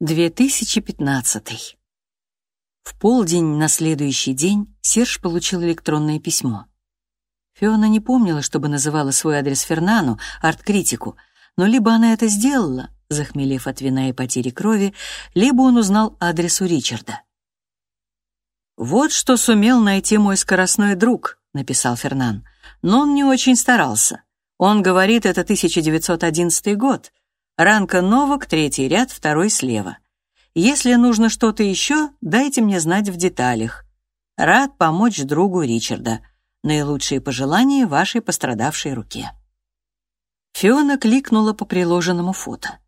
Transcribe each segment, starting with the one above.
2015. В полдень на следующий день Серж получил электронное письмо. Фиона не помнила, чтобы называла свой адрес Фернану, арт-критику, но либо она это сделала, захмелев от вина и потери крови, либо он узнал адрес у Ричарда. «Вот что сумел найти мой скоростной друг», — написал Фернан, «но он не очень старался. Он говорит, это 1911 год, Ранка Новак, третий ряд, второй слева. Если нужно что-то еще, дайте мне знать в деталях. Рад помочь другу Ричарда. Наилучшие пожелания вашей пострадавшей руке. Фиона кликнула по приложенному фото.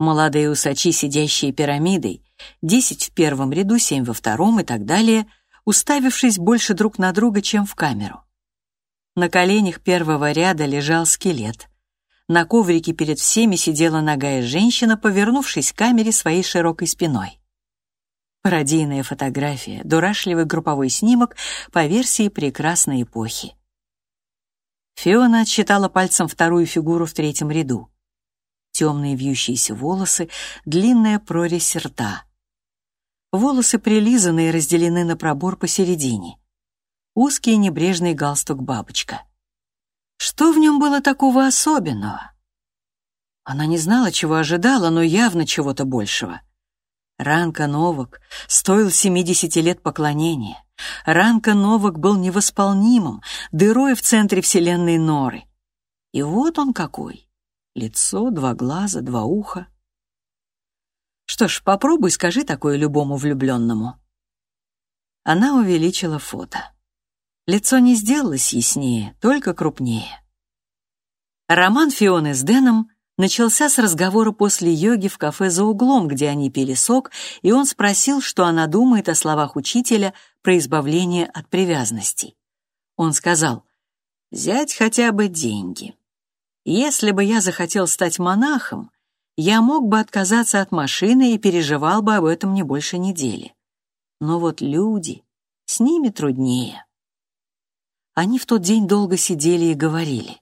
Молодые усачи, сидящие пирамидой, десять в первом ряду, семь во втором и так далее, уставившись больше друг на друга, чем в камеру. На коленях первого ряда лежал скелет. На коврике перед всеми сидела ногая женщина, повернувшись к камере своей широкой спиной. Пародийная фотография, дурашливый групповой снимок по версии прекрасной эпохи. Фиона отсчитала пальцем вторую фигуру в третьем ряду. Темные вьющиеся волосы, длинная прорезь рта. Волосы прилизаны и разделены на пробор посередине. Узкий небрежный галстук-бабочка. Что в нем было такого особенного? Она не знала, чего ожидала, но явно чего-то большего. Ранка Новак стоил 70 лет поклонения. Ранка Новак был невосполнимым, дырой в центре вселенной Норы. И вот он какой. Лицо, два глаза, два уха. Что ж, попробуй скажи такое любому влюбленному. Она увеличила фото. Лицо не сделалось яснее, только крупнее. Роман Фионы с Дэном начался с разговора после йоги в кафе за углом, где они пили сок, и он спросил, что она думает о словах учителя про избавление от привязанностей. Он сказал, «Взять хотя бы деньги. Если бы я захотел стать монахом, я мог бы отказаться от машины и переживал бы об этом не больше недели. Но вот люди, с ними труднее». Они в тот день долго сидели и говорили.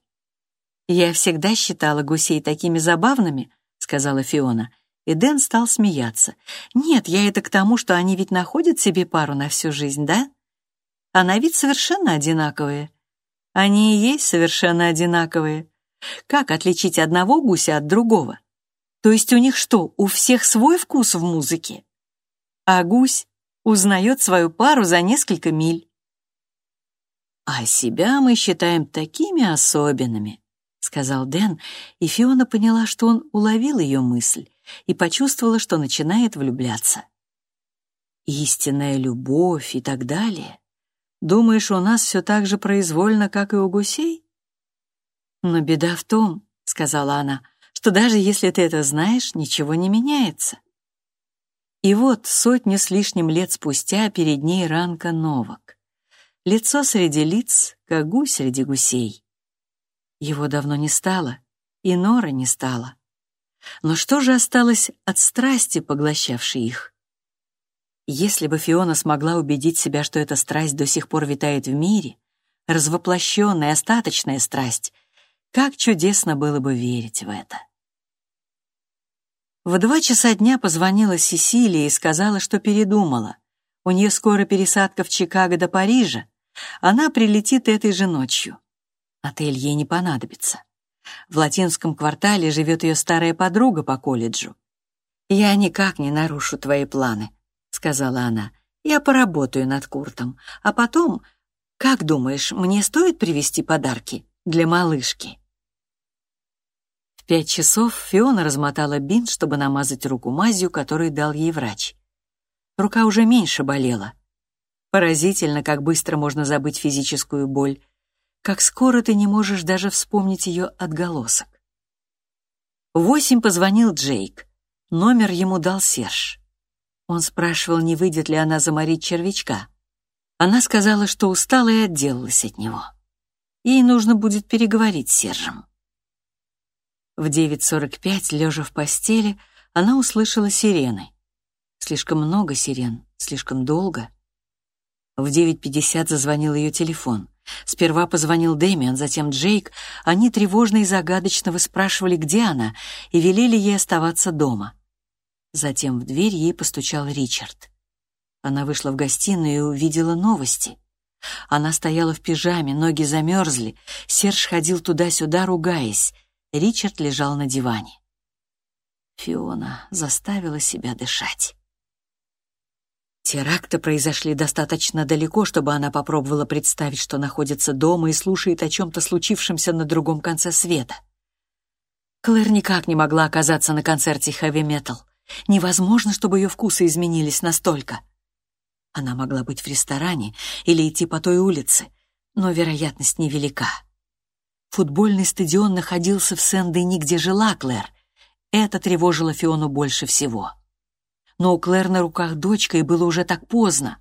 «Я всегда считала гусей такими забавными», — сказала Фиона, и Дэн стал смеяться. «Нет, я это к тому, что они ведь находят себе пару на всю жизнь, да? А на вид совершенно одинаковые. Они и есть совершенно одинаковые. Как отличить одного гуся от другого? То есть у них что, у всех свой вкус в музыке? А гусь узнает свою пару за несколько миль. «А себя мы считаем такими особенными», — сказал Дэн, и Фиона поняла, что он уловил ее мысль и почувствовала, что начинает влюбляться. «Истинная любовь и так далее. Думаешь, у нас все так же произвольно, как и у гусей?» «Но беда в том», — сказала она, «что даже если ты это знаешь, ничего не меняется». И вот сотню с лишним лет спустя перед ней Ранка Новак лицо среди лиц, как гусь среди гусей. Его давно не стало, и Нора не стало. Но что же осталось от страсти, поглощавшей их? Если бы Фиона смогла убедить себя, что эта страсть до сих пор витает в мире, развоплощенная, остаточная страсть, как чудесно было бы верить в это. В два часа дня позвонила Сесилия и сказала, что передумала. У нее скоро пересадка в Чикаго до Парижа. Она прилетит этой же ночью. Отель ей не понадобится. В латинском квартале живет ее старая подруга по колледжу. «Я никак не нарушу твои планы», — сказала она. «Я поработаю над Куртом, а потом, как думаешь, мне стоит привезти подарки для малышки?» В пять часов Фиона размотала бинт, чтобы намазать руку мазью, которую дал ей врач. Рука уже меньше болела. Поразительно, как быстро можно забыть физическую боль, как скоро ты не можешь даже вспомнить ее отголосок. В восемь позвонил Джейк. Номер ему дал Серж. Он спрашивал, не выйдет ли она заморить червячка. Она сказала, что устала и отделалась от него. Ей нужно будет переговорить с Сержем. В 9.45, лежа в постели, она услышала сирены. Слишком много сирен, слишком долго. В 9.50 зазвонил ее телефон. Сперва позвонил Дэмиан, затем Джейк. Они тревожно и загадочно выспрашивали, где она, и велели ей оставаться дома. Затем в дверь ей постучал Ричард. Она вышла в гостиную и увидела новости. Она стояла в пижаме, ноги замерзли. Серж ходил туда-сюда, ругаясь. Ричард лежал на диване. Фиона заставила себя дышать. Теракты произошли достаточно далеко, чтобы она попробовала представить, что находится дома и слушает о чем-то случившемся на другом конце света. Клэр никак не могла оказаться на концерте хэви-метал. Невозможно, чтобы ее вкусы изменились настолько. Она могла быть в ресторане или идти по той улице, но вероятность невелика. Футбольный стадион находился в Сен-Дени, где жила Клэр. Это тревожило Фиону больше всего. Но у Клэр на руках дочка, и было уже так поздно.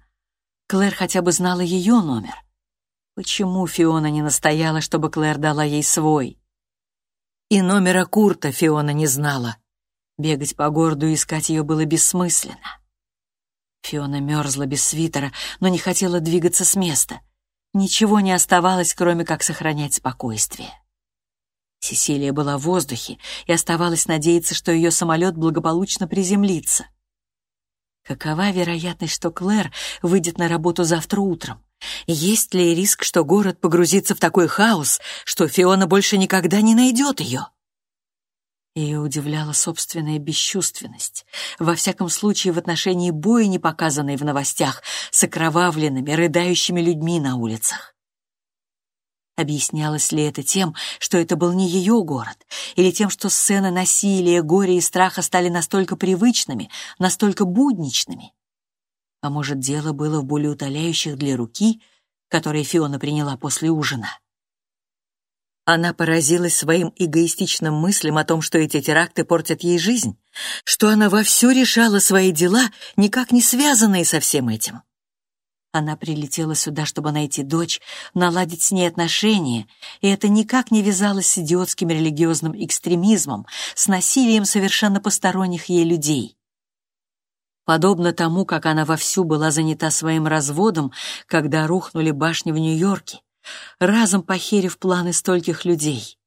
Клэр хотя бы знала ее номер. Почему Фиона не настояла, чтобы Клэр дала ей свой? И номера Курта Фиона не знала. Бегать по городу и искать ее было бессмысленно. Фиона мерзла без свитера, но не хотела двигаться с места. Ничего не оставалось, кроме как сохранять спокойствие. Сесилия была в воздухе, и оставалось надеяться, что ее самолет благополучно приземлится. Какова вероятность, что Клэр выйдет на работу завтра утром? Есть ли риск, что город погрузится в такой хаос, что Фиона больше никогда не найдет ее? Ее удивляла собственная бесчувственность, во всяком случае в отношении боя, не показанной в новостях, с окровавленными, рыдающими людьми на улицах. Объяснялось ли это тем, что это был не ее город, или тем, что сцены насилия, горя и страха стали настолько привычными, настолько будничными? А может, дело было в более утоляющих для руки, которые Фиона приняла после ужина? Она поразилась своим эгоистичным мыслям о том, что эти теракты портят ей жизнь, что она вовсю решала свои дела, никак не связанные со всем этим. Она прилетела сюда, чтобы найти дочь, наладить с ней отношения, и это никак не вязалось с идиотским религиозным экстремизмом, с насилием совершенно посторонних ей людей. Подобно тому, как она вовсю была занята своим разводом, когда рухнули башни в Нью-Йорке, разом похерив планы стольких людей.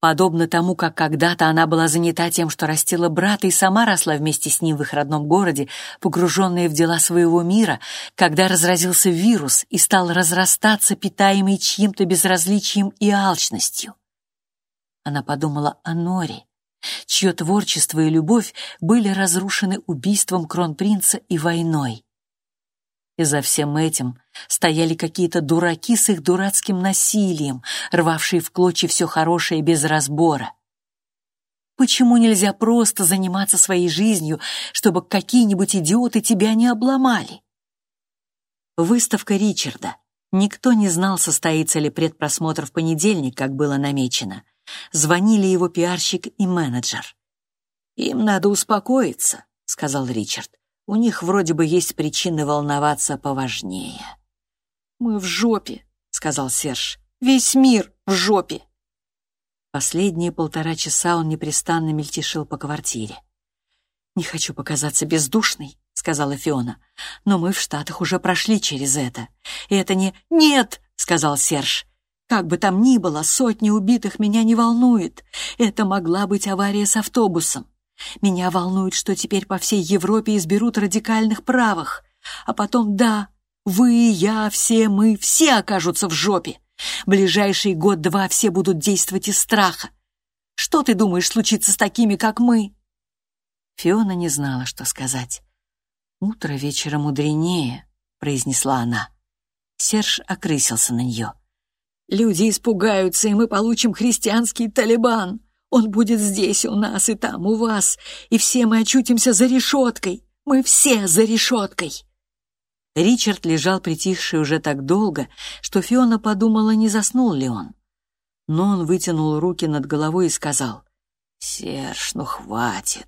Подобно тому, как когда-то она была занята тем, что растила брата и сама росла вместе с ним в их родном городе, погруженная в дела своего мира, когда разразился вирус и стал разрастаться, питаемый чьим-то безразличием и алчностью. Она подумала о Норе, чье творчество и любовь были разрушены убийством кронпринца и войной. И за всем этим стояли какие-то дураки с их дурацким насилием, рвавшие в клочья все хорошее без разбора. Почему нельзя просто заниматься своей жизнью, чтобы какие-нибудь идиоты тебя не обломали? Выставка Ричарда. Никто не знал, состоится ли предпросмотр в понедельник, как было намечено. Звонили его пиарщик и менеджер. «Им надо успокоиться», — сказал Ричард. У них вроде бы есть причины волноваться поважнее. «Мы в жопе», — сказал Серж. «Весь мир в жопе». Последние полтора часа он непрестанно мельтешил по квартире. «Не хочу показаться бездушной», — сказала Фиона, «но мы в Штатах уже прошли через это. И это не «нет», — сказал Серж. «Как бы там ни было, сотни убитых меня не волнует. Это могла быть авария с автобусом. Меня волнует, что теперь по всей Европе изберут радикальных правых. А потом, да, вы, я, все мы, все окажутся в жопе. Ближайший год-два все будут действовать из страха. Что ты думаешь случится с такими, как мы?» Фиона не знала, что сказать. «Утро вечера мудренее», — произнесла она. Серж окрысился на нее. «Люди испугаются, и мы получим христианский Талибан. Он будет здесь у нас и там у вас, и все мы очутимся за решеткой. Мы все за решеткой!» Ричард лежал притихший уже так долго, что Фиона подумала, не заснул ли он. Но он вытянул руки над головой и сказал, «Серж, ну хватит.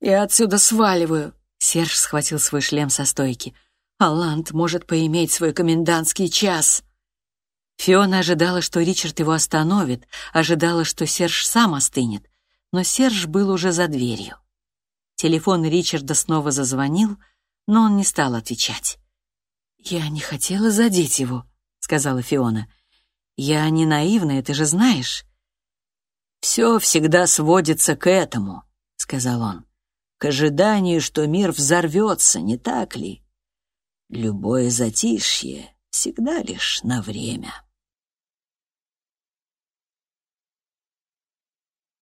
Я отсюда сваливаю». Серж схватил свой шлем со стойки. «Алант может поиметь свой комендантский час». Фиона ожидала, что Ричард его остановит, ожидала, что Серж сам остынет, но Серж был уже за дверью. Телефон Ричарда снова зазвонил, но он не стал отвечать. «Я не хотела задеть его», — сказала Фиона. «Я не наивная, ты же знаешь». «Все всегда сводится к этому», — сказал он. к ожиданию, что мир взорвется, не так ли? Любое затишье всегда лишь на время.